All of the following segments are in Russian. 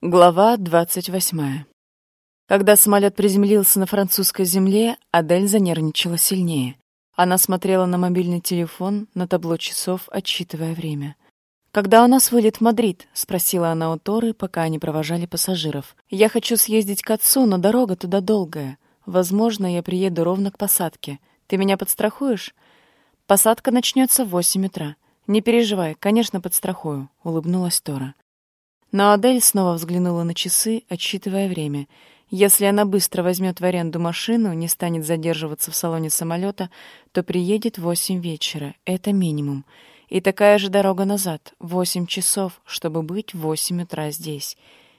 Глава 28. Когда самолет приземлился на французской земле, Адель занервничала сильнее. Она смотрела на мобильный телефон, на табло часов, отсчитывая время. «Когда у нас вылет в Мадрид?» — спросила она у Торы, пока они провожали пассажиров. «Я хочу съездить к отцу, но дорога туда долгая. Возможно, я приеду ровно к посадке. Ты меня подстрахуешь?» «Посадка начнется в восемь утра. Не переживай, конечно, подстрахую», — улыбнулась Тора. Но Адель снова взглянула на часы, отсчитывая время. Если она быстро возьмет в аренду машину, не станет задерживаться в салоне самолета, то приедет в восемь вечера. Это минимум. И такая же дорога назад, восемь часов, чтобы быть в восемь утра здесь.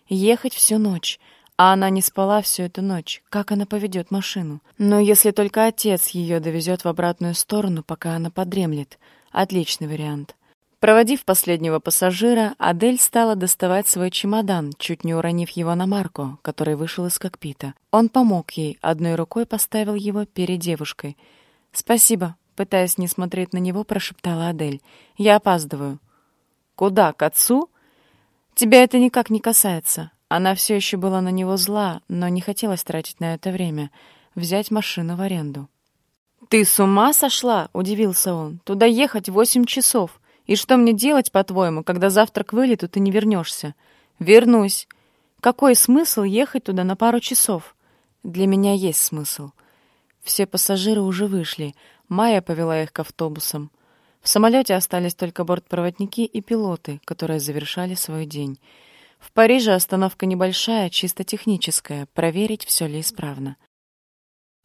Ехать всю ночь. А она не спала всю эту ночь. Как она поведет машину? Но если только отец ее довезет в обратную сторону, пока она подремлет. Отличный вариант. Проводив последнего пассажира, Адель стала доставать свой чемодан, чуть не уронив его на Марко, который вышел из кокпита. Он помог ей, одной рукой поставил его перед девушкой. «Спасибо», — пытаясь не смотреть на него, прошептала Адель. «Я опаздываю». «Куда? К отцу?» «Тебя это никак не касается». Она все еще была на него зла, но не хотелось тратить на это время. Взять машину в аренду. «Ты с ума сошла?» — удивился он. «Туда ехать восемь часов». И что мне делать, по-твоему, когда завтра к вылету ты не вернешься? Вернусь. Какой смысл ехать туда на пару часов? Для меня есть смысл. Все пассажиры уже вышли. Майя повела их к автобусам. В самолете остались только бортпроводники и пилоты, которые завершали свой день. В Париже остановка небольшая, чисто техническая, проверить, все ли исправно.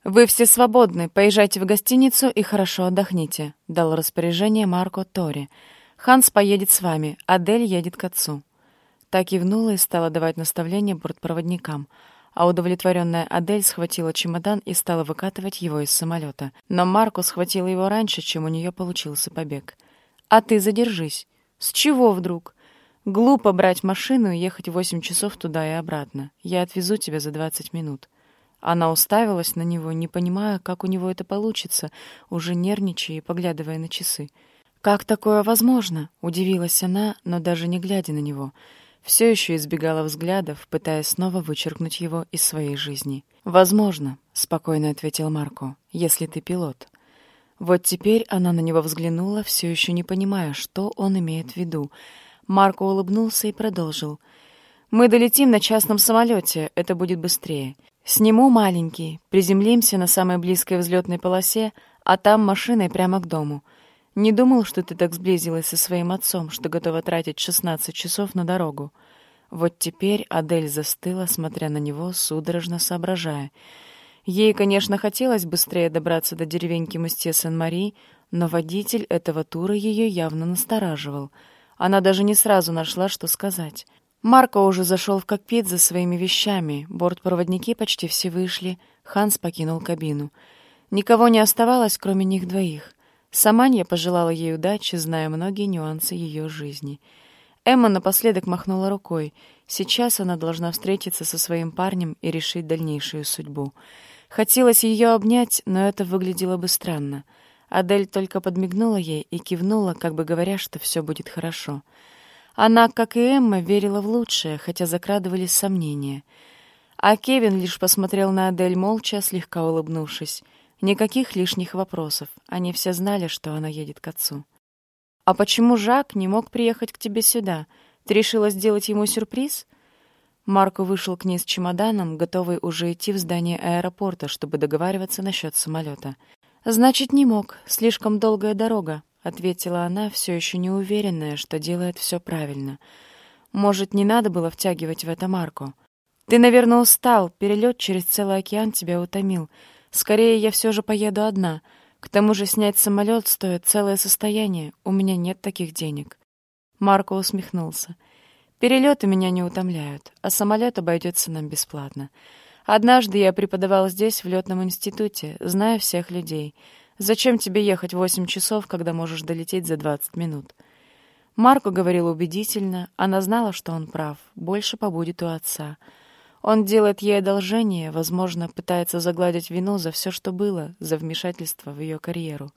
«Вы все свободны, поезжайте в гостиницу и хорошо отдохните», — дал распоряжение Марко Тори. Ханс поедет с вами, Адель едет к отцу». Так кивнула и стала давать наставления бортпроводникам, а удовлетворенная Адель схватила чемодан и стала выкатывать его из самолета. Но Марко схватил его раньше, чем у нее получился побег. «А ты задержись. С чего вдруг? Глупо брать машину и ехать восемь часов туда и обратно. Я отвезу тебя за двадцать минут». Она уставилась на него, не понимая, как у него это получится, уже нервничая и поглядывая на часы. «Как такое возможно?» — удивилась она, но даже не глядя на него. Все еще избегала взглядов, пытаясь снова вычеркнуть его из своей жизни. «Возможно», — спокойно ответил Марко, — «если ты пилот». Вот теперь она на него взглянула, все еще не понимая, что он имеет в виду. Марко улыбнулся и продолжил. «Мы долетим на частном самолете, это будет быстрее. Сниму маленький, приземлимся на самой близкой взлетной полосе, а там машиной прямо к дому. Не думал, что ты так сблизилась со своим отцом, что готова тратить 16 часов на дорогу. Вот теперь Адель застыла, смотря на него, судорожно соображая. Ей, конечно, хотелось быстрее добраться до деревеньки Мустье Сен-Мари, но водитель этого тура ее явно настораживал. Она даже не сразу нашла, что сказать. Марко уже зашел в кокпит за своими вещами, бортпроводники почти все вышли, Ханс покинул кабину. Никого не оставалось, кроме них двоих. Саманья пожелала ей удачи, зная многие нюансы ее жизни. Эмма напоследок махнула рукой. Сейчас она должна встретиться со своим парнем и решить дальнейшую судьбу. Хотелось ее обнять, но это выглядело бы странно. Адель только подмигнула ей и кивнула, как бы говоря, что все будет хорошо. Она, как и Эмма, верила в лучшее, хотя закрадывались сомнения. А Кевин лишь посмотрел на Адель молча, слегка улыбнувшись. Никаких лишних вопросов. Они все знали, что она едет к отцу. «А почему Жак не мог приехать к тебе сюда? Ты решила сделать ему сюрприз?» Марко вышел к ней с чемоданом, готовый уже идти в здание аэропорта, чтобы договариваться насчет самолета. «Значит, не мог. Слишком долгая дорога», — ответила она, все еще не уверенная, что делает все правильно. «Может, не надо было втягивать в это Марко? Ты, наверное, устал. Перелет через целый океан тебя утомил. Скорее, я все же поеду одна. К тому же снять самолет стоит целое состояние. У меня нет таких денег. Марко усмехнулся. Перелеты меня не утомляют, а самолет обойдется нам бесплатно. Однажды я преподавал здесь, в летном институте, зная всех людей. Зачем тебе ехать восемь часов, когда можешь долететь за двадцать минут? Марко говорил убедительно, она знала, что он прав, больше побудет у отца — он делает ей одолжение, возможно, пытается загладить вину за все, что было, за вмешательство в ее карьеру.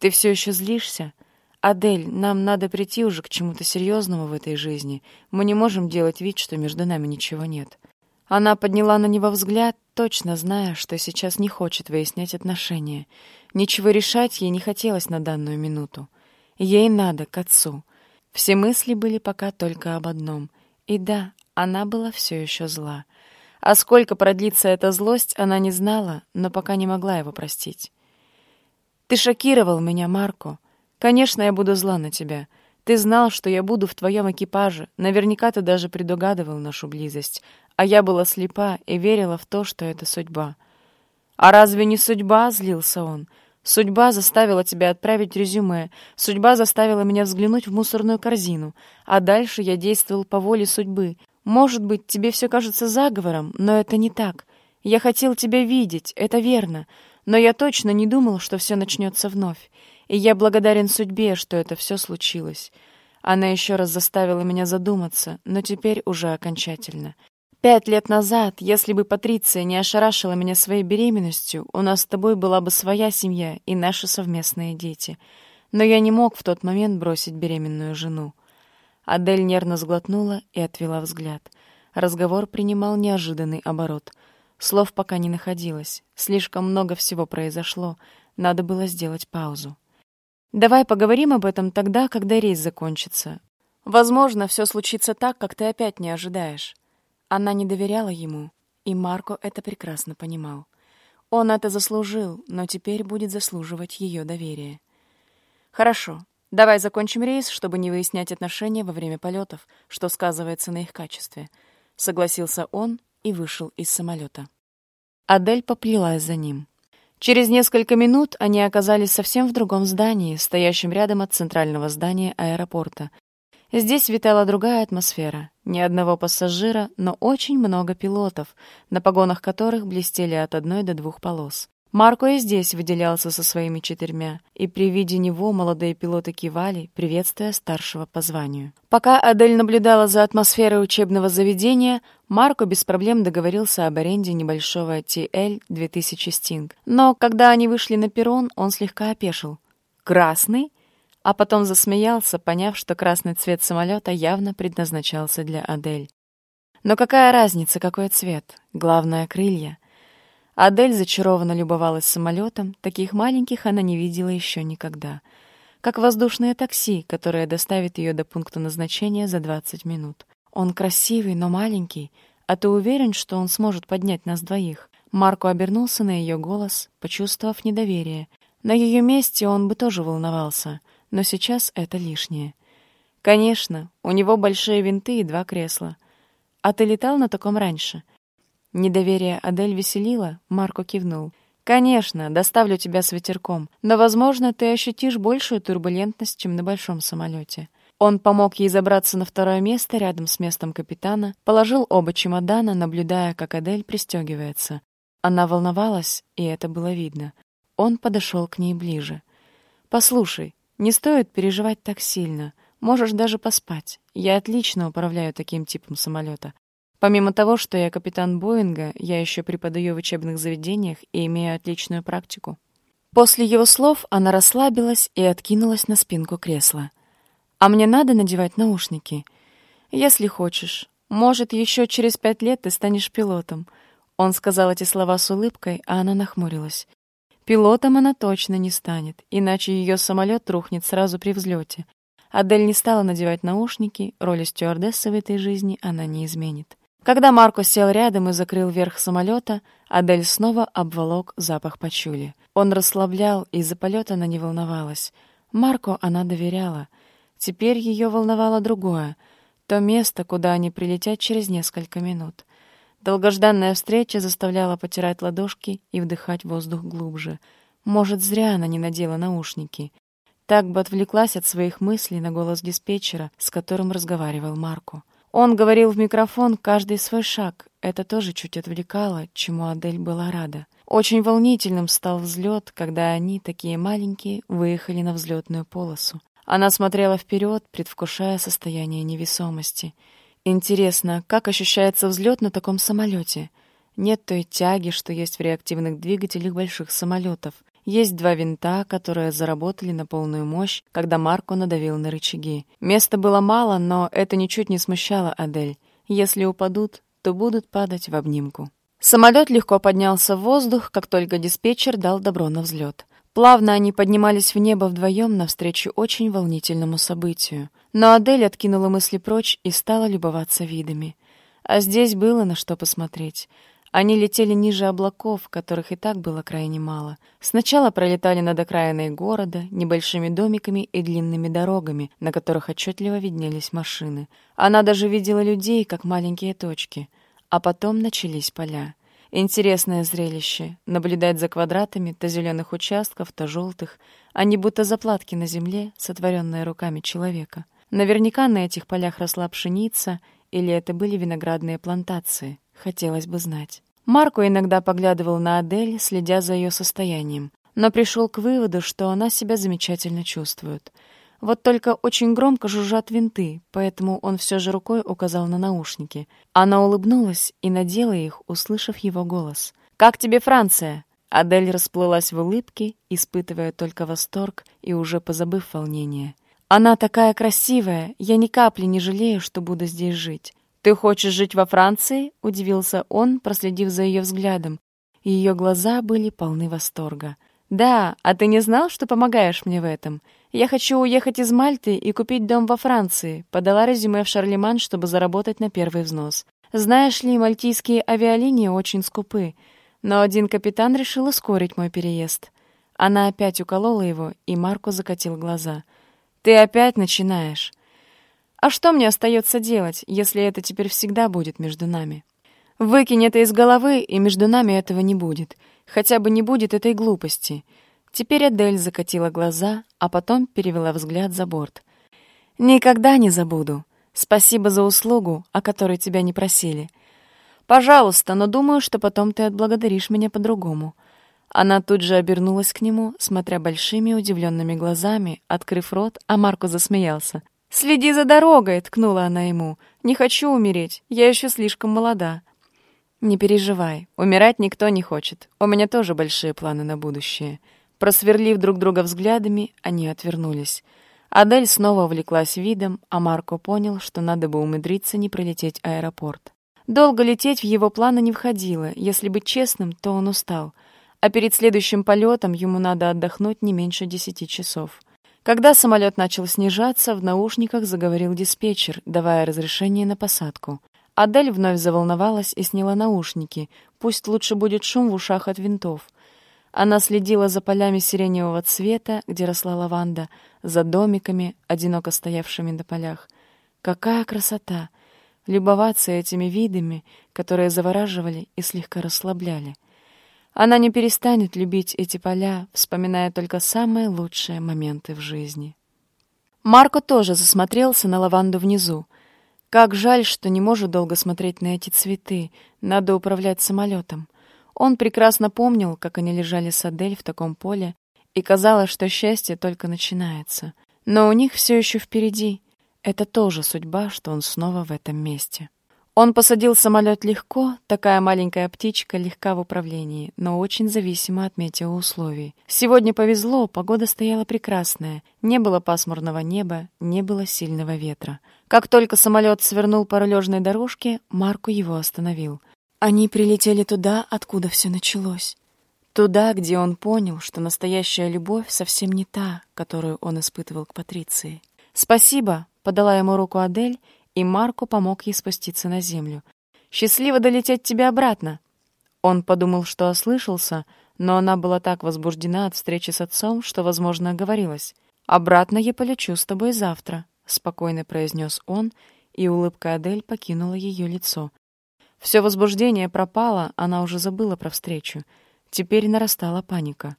«Ты все еще злишься?» «Адель, нам надо прийти уже к чему-то серьезному в этой жизни. Мы не можем делать вид, что между нами ничего нет». Она подняла на него взгляд, точно зная, что сейчас не хочет выяснять отношения. Ничего решать ей не хотелось на данную минуту. Ей надо к отцу. Все мысли были пока только об одном. И да, она была все еще зла. А сколько продлится эта злость, она не знала, но пока не могла его простить. «Ты шокировал меня, Марко. Конечно, я буду зла на тебя. Ты знал, что я буду в твоем экипаже. Наверняка ты даже предугадывал нашу близость. А я была слепа и верила в то, что это судьба». «А разве не судьба?» — злился он. Судьба заставила тебя отправить резюме, судьба заставила меня взглянуть в мусорную корзину, а дальше я действовал по воле судьбы. Может быть, тебе все кажется заговором, но это не так. Я хотел тебя видеть, это верно, но я точно не думал, что все начнется вновь. И я благодарен судьбе, что это все случилось. Она еще раз заставила меня задуматься, но теперь уже окончательно. Пять лет назад, если бы Патриция не ошарашила меня своей беременностью, у нас с тобой была бы своя семья и наши совместные дети. Но я не мог в тот момент бросить беременную жену. Адель нервно сглотнула и отвела взгляд. Разговор принимал неожиданный оборот. Слов пока не находилось. Слишком много всего произошло. Надо было сделать паузу. «Давай поговорим об этом тогда, когда рейс закончится. Возможно, все случится так, как ты опять не ожидаешь». Она не доверяла ему, и Марко это прекрасно понимал. Он это заслужил, но теперь будет заслуживать ее доверия. «Хорошо, давай закончим рейс, чтобы не выяснять отношения во время полетов, что сказывается на их качестве», — согласился он и вышел из самолета. Адель поплелась за ним. Через несколько минут они оказались совсем в другом здании, стоящем рядом от центрального здания аэропорта, Здесь витала другая атмосфера. Ни одного пассажира, но очень много пилотов, на погонах которых блестели от одной до двух полос. Марко и здесь выделялся со своими четырьмя, и при виде него молодые пилоты кивали, приветствуя старшего по званию. Пока Адель наблюдала за атмосферой учебного заведения, Марко без проблем договорился об аренде небольшого TL-2000 Sting. Но когда они вышли на перрон, он слегка опешил. «Красный?» а потом засмеялся, поняв, что красный цвет самолета явно предназначался для Адель. Но какая разница, какой цвет? Главное — крылья. Адель зачарованно любовалась самолетом, таких маленьких она не видела еще никогда. Как воздушное такси, которое доставит ее до пункта назначения за 20 минут. Он красивый, но маленький, а ты уверен, что он сможет поднять нас двоих? Марко обернулся на ее голос, почувствовав недоверие. На ее месте он бы тоже волновался — но сейчас это лишнее. Конечно, у него большие винты и два кресла. А ты летал на таком раньше? Недоверие Адель веселило, Марко кивнул. Конечно, доставлю тебя с ветерком, но, возможно, ты ощутишь большую турбулентность, чем на большом самолете. Он помог ей забраться на второе место рядом с местом капитана, положил оба чемодана, наблюдая, как Адель пристегивается. Она волновалась, и это было видно. Он подошел к ней ближе. «Послушай, не стоит переживать так сильно. Можешь даже поспать. Я отлично управляю таким типом самолета. Помимо того, что я капитан Боинга, я еще преподаю в учебных заведениях и имею отличную практику. После его слов она расслабилась и откинулась на спинку кресла. «А мне надо надевать наушники?» «Если хочешь. Может, еще через пять лет ты станешь пилотом». Он сказал эти слова с улыбкой, а она нахмурилась. Пилотом она точно не станет, иначе ее самолет рухнет сразу при взлете. Адель не стала надевать наушники, роли стюардессы в этой жизни она не изменит. Когда Марко сел рядом и закрыл верх самолета, Адель снова обволок запах пачули. Он расслаблял, и из-за полета она не волновалась. Марко она доверяла. Теперь ее волновало другое — то место, куда они прилетят через несколько минут. Долгожданная встреча заставляла потирать ладошки и вдыхать воздух глубже. Может, зря она не надела наушники. Так бы отвлеклась от своих мыслей на голос диспетчера, с которым разговаривал Марко. Он говорил в микрофон каждый свой шаг. Это тоже чуть отвлекало, чему Адель была рада. Очень волнительным стал взлет, когда они, такие маленькие, выехали на взлетную полосу. Она смотрела вперед, предвкушая состояние невесомости — Интересно, как ощущается взлет на таком самолете? Нет той тяги, что есть в реактивных двигателях больших самолетов. Есть два винта, которые заработали на полную мощь, когда Марко надавил на рычаги. Места было мало, но это ничуть не смущало Адель. Если упадут, то будут падать в обнимку. Самолет легко поднялся в воздух, как только диспетчер дал добро на взлет. Плавно они поднимались в небо вдвоем навстречу очень волнительному событию. Но Адель откинула мысли прочь и стала любоваться видами. А здесь было на что посмотреть. Они летели ниже облаков, которых и так было крайне мало. Сначала пролетали над окраиной города, небольшими домиками и длинными дорогами, на которых отчетливо виднелись машины. Она даже видела людей, как маленькие точки. А потом начались поля. Интересное зрелище — наблюдать за квадратами то зеленых участков, то желтых. Они будто заплатки на земле, сотворенные руками человека. Наверняка на этих полях росла пшеница, или это были виноградные плантации. Хотелось бы знать. Марко иногда поглядывал на Адель, следя за ее состоянием, но пришел к выводу, что она себя замечательно чувствует. Вот только очень громко жужжат винты, поэтому он все же рукой указал на наушники. Она улыбнулась и надела их, услышав его голос. «Как тебе Франция?» Адель расплылась в улыбке, испытывая только восторг и уже позабыв волнение. «Она такая красивая, я ни капли не жалею, что буду здесь жить. «Ты хочешь жить во Франции?» — удивился он, проследив за ее взглядом. Ее глаза были полны восторга. «Да, а ты не знал, что помогаешь мне в этом? Я хочу уехать из Мальты и купить дом во Франции», — подала резюме в Шарлеман, чтобы заработать на первый взнос. «Знаешь ли, мальтийские авиалинии очень скупы, но один капитан решил ускорить мой переезд». Она опять уколола его, и Марко закатил глаза. «Ты опять начинаешь». А что мне остается делать, если это теперь всегда будет между нами? Выкинь это из головы, и между нами этого не будет. Хотя бы не будет этой глупости. Теперь Адель закатила глаза, а потом перевела взгляд за борт. «Никогда не забуду. Спасибо за услугу, о которой тебя не просили. Пожалуйста, но думаю, что потом ты отблагодаришь меня по-другому». Она тут же обернулась к нему, смотря большими удивленными глазами, открыв рот, а Марко засмеялся. «Следи за дорогой!» — ткнула она ему. «Не хочу умереть, я еще слишком молода». «Не переживай, умирать никто не хочет. У меня тоже большие планы на будущее». Просверлив друг друга взглядами, они отвернулись. Адель снова увлеклась видом, а Марко понял, что надо бы умудриться не пролететь аэропорт. Долго лететь в его планы не входило, если быть честным, то он устал. А перед следующим полетом ему надо отдохнуть не меньше десяти часов. Когда самолет начал снижаться, в наушниках заговорил диспетчер, давая разрешение на посадку. Адель вновь заволновалась и сняла наушники. Пусть лучше будет шум в ушах от винтов. Она следила за полями сиреневого цвета, где росла лаванда, за домиками, одиноко стоявшими на полях. Какая красота! Любоваться этими видами, которые завораживали и слегка расслабляли. Она не перестанет любить эти поля, вспоминая только самые лучшие моменты в жизни. Марко тоже засмотрелся на лаванду внизу. Как жаль, что не может долго смотреть на эти цветы, надо управлять самолетом. Он прекрасно помнил, как они лежали с Адель в таком поле, и казалось, что счастье только начинается. Но у них все еще впереди. Это тоже судьба, что он снова в этом месте. Он посадил самолет легко, такая маленькая птичка легка в управлении, но очень зависима от метеоусловий. Сегодня повезло, погода стояла прекрасная, не было пасмурного неба, не было сильного ветра. Как только самолет свернул по рулежной дорожке, Марку его остановил. Они прилетели туда, откуда все началось. Туда, где он понял, что настоящая любовь совсем не та, которую он испытывал к Патриции. «Спасибо», — подала ему руку Адель, и Марко помог ей спуститься на землю. «Счастливо долететь тебе обратно!» Он подумал, что ослышался, но она была так возбуждена от встречи с отцом, что, возможно, оговорилась. «Обратно я полечу с тобой завтра», — спокойно произнес он, и улыбка Адель покинула ее лицо. Все возбуждение пропало, она уже забыла про встречу. Теперь нарастала паника.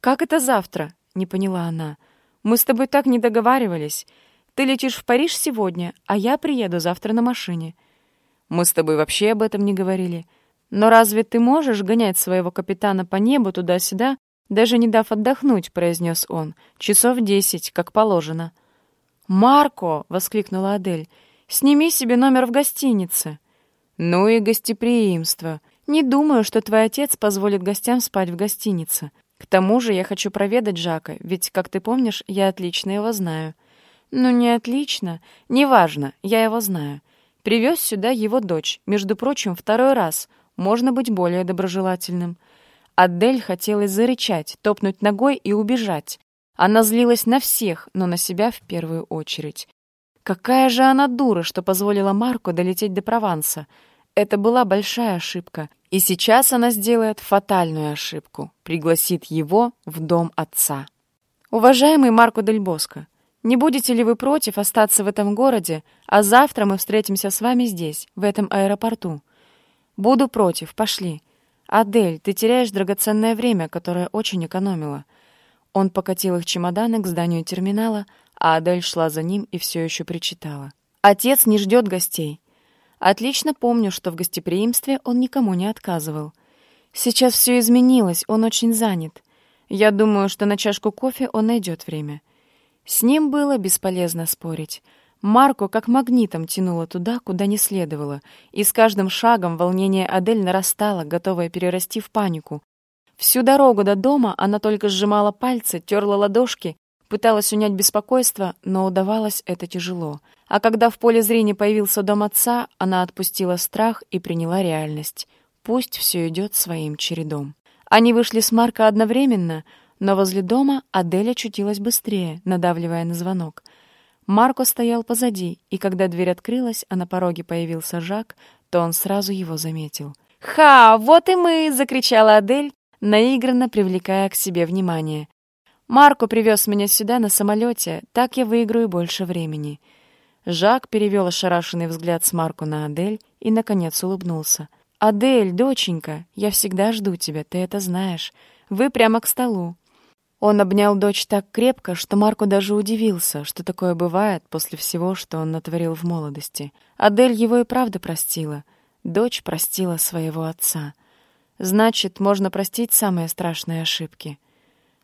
«Как это завтра?» — не поняла она. «Мы с тобой так не договаривались. Ты летишь в Париж сегодня, а я приеду завтра на машине. Мы с тобой вообще об этом не говорили. Но разве ты можешь гонять своего капитана по небу туда-сюда, даже не дав отдохнуть, произнес он. Часов десять, как положено. Марко, воскликнула Адель, сними себе номер в гостинице. Ну и гостеприимство. Не думаю, что твой отец позволит гостям спать в гостинице. К тому же я хочу проведать Жака, ведь, как ты помнишь, я отлично его знаю. Ну, не отлично. Неважно, я его знаю. Привез сюда его дочь, между прочим, второй раз. Можно быть более доброжелательным. Адель хотелось зарычать, топнуть ногой и убежать. Она злилась на всех, но на себя в первую очередь. Какая же она дура, что позволила Марку долететь до Прованса. Это была большая ошибка. И сейчас она сделает фатальную ошибку. Пригласит его в дом отца. Уважаемый Марко Дель Боско, не будете ли вы против остаться в этом городе, а завтра мы встретимся с вами здесь, в этом аэропорту? Буду против, пошли. Адель, ты теряешь драгоценное время, которое очень экономила. Он покатил их чемоданы к зданию терминала, а Адель шла за ним и все еще причитала. Отец не ждет гостей. Отлично помню, что в гостеприимстве он никому не отказывал. Сейчас все изменилось, он очень занят. Я думаю, что на чашку кофе он найдет время. С ним было бесполезно спорить. Марко как магнитом тянуло туда, куда не следовало, и с каждым шагом волнение Адель нарастало, готовое перерасти в панику. Всю дорогу до дома она только сжимала пальцы, терла ладошки, пыталась унять беспокойство, но удавалось это тяжело. А когда в поле зрения появился дом отца, она отпустила страх и приняла реальность. Пусть все идет своим чередом. Они вышли с Марко одновременно, но возле дома Адель очутилась быстрее, надавливая на звонок — Марко стоял позади, и когда дверь открылась, а на пороге появился Жак, то он сразу его заметил. «Ха, вот и мы!» — закричала Адель, наигранно привлекая к себе внимание. «Марко привез меня сюда на самолете, так я выиграю больше времени». Жак перевел ошарашенный взгляд с Марко на Адель и, наконец, улыбнулся. «Адель, доченька, я всегда жду тебя, ты это знаешь. Вы прямо к столу. Он обнял дочь так крепко, что Марко даже удивился, что такое бывает после всего, что он натворил в молодости. Адель его и правда простила. Дочь простила своего отца. Значит, можно простить самые страшные ошибки.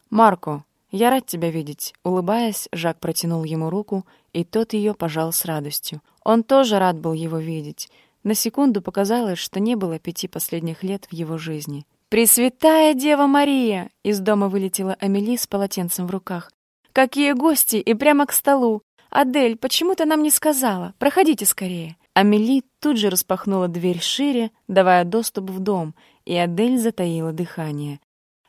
«Марко, я рад тебя видеть», — улыбаясь, Жак протянул ему руку, и тот ее пожал с радостью. Он тоже рад был его видеть. На секунду показалось, что не было пяти последних лет в его жизни. «Пресвятая Дева Мария!» — из дома вылетела Амели с полотенцем в руках. «Какие гости! И прямо к столу! Адель, почему ты нам не сказала? Проходите скорее!» Амели тут же распахнула дверь шире, давая доступ в дом, и Адель затаила дыхание.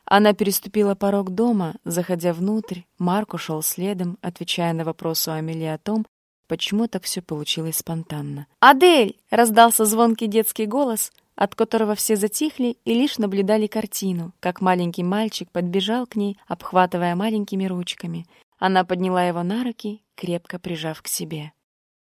Она переступила порог дома, заходя внутрь, Марко шел следом, отвечая на вопросы Амели о том, почему так все получилось спонтанно. «Адель!» — раздался звонкий детский голос — от которого все затихли и лишь наблюдали картину, как маленький мальчик подбежал к ней, обхватывая маленькими ручками. Она подняла его на руки, крепко прижав к себе.